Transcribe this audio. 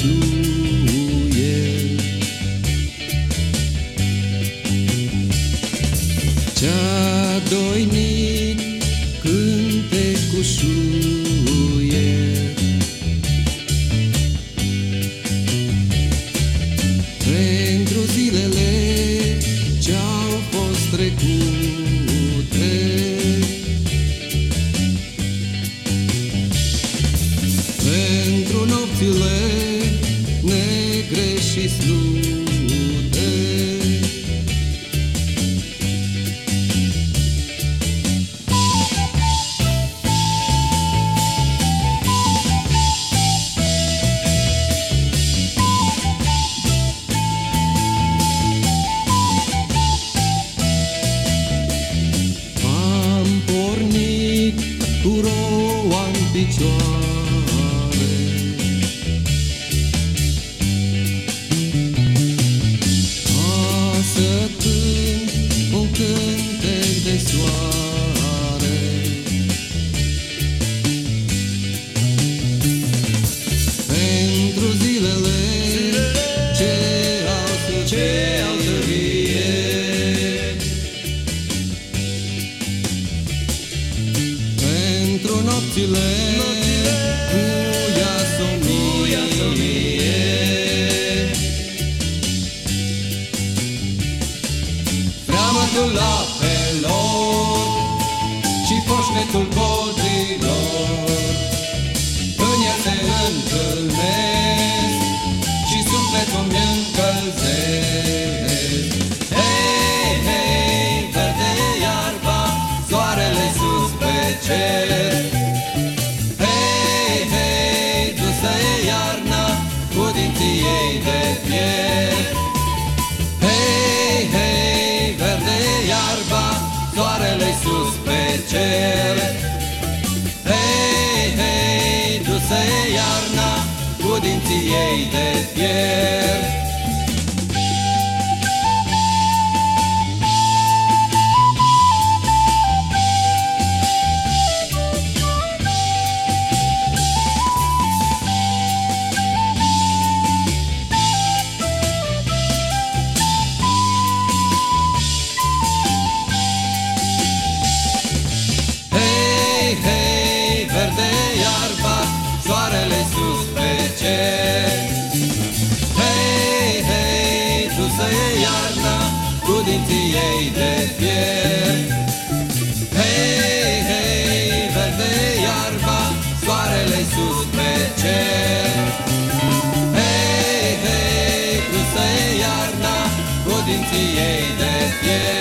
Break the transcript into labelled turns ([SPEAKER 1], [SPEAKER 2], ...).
[SPEAKER 1] fluier Ce-a doinit cântecul șuier Pentru zilele ce-au fost trecute Pentru nopțile pentru nopțile cu iasomie Freamătul apelor și foșnetul codrilor. În el se întâlnesc ei de fier Hei, hei, verde iarba, soarele sus pe cer. Hei, hei, dusă e iarna cu dinții ei de fier cu dinții ei de pier. Hei, hei, verde iarba, soarele sus pe cer. Hei, hei, crusă iarna, cu dinții ei de pier.